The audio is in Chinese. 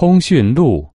通讯录。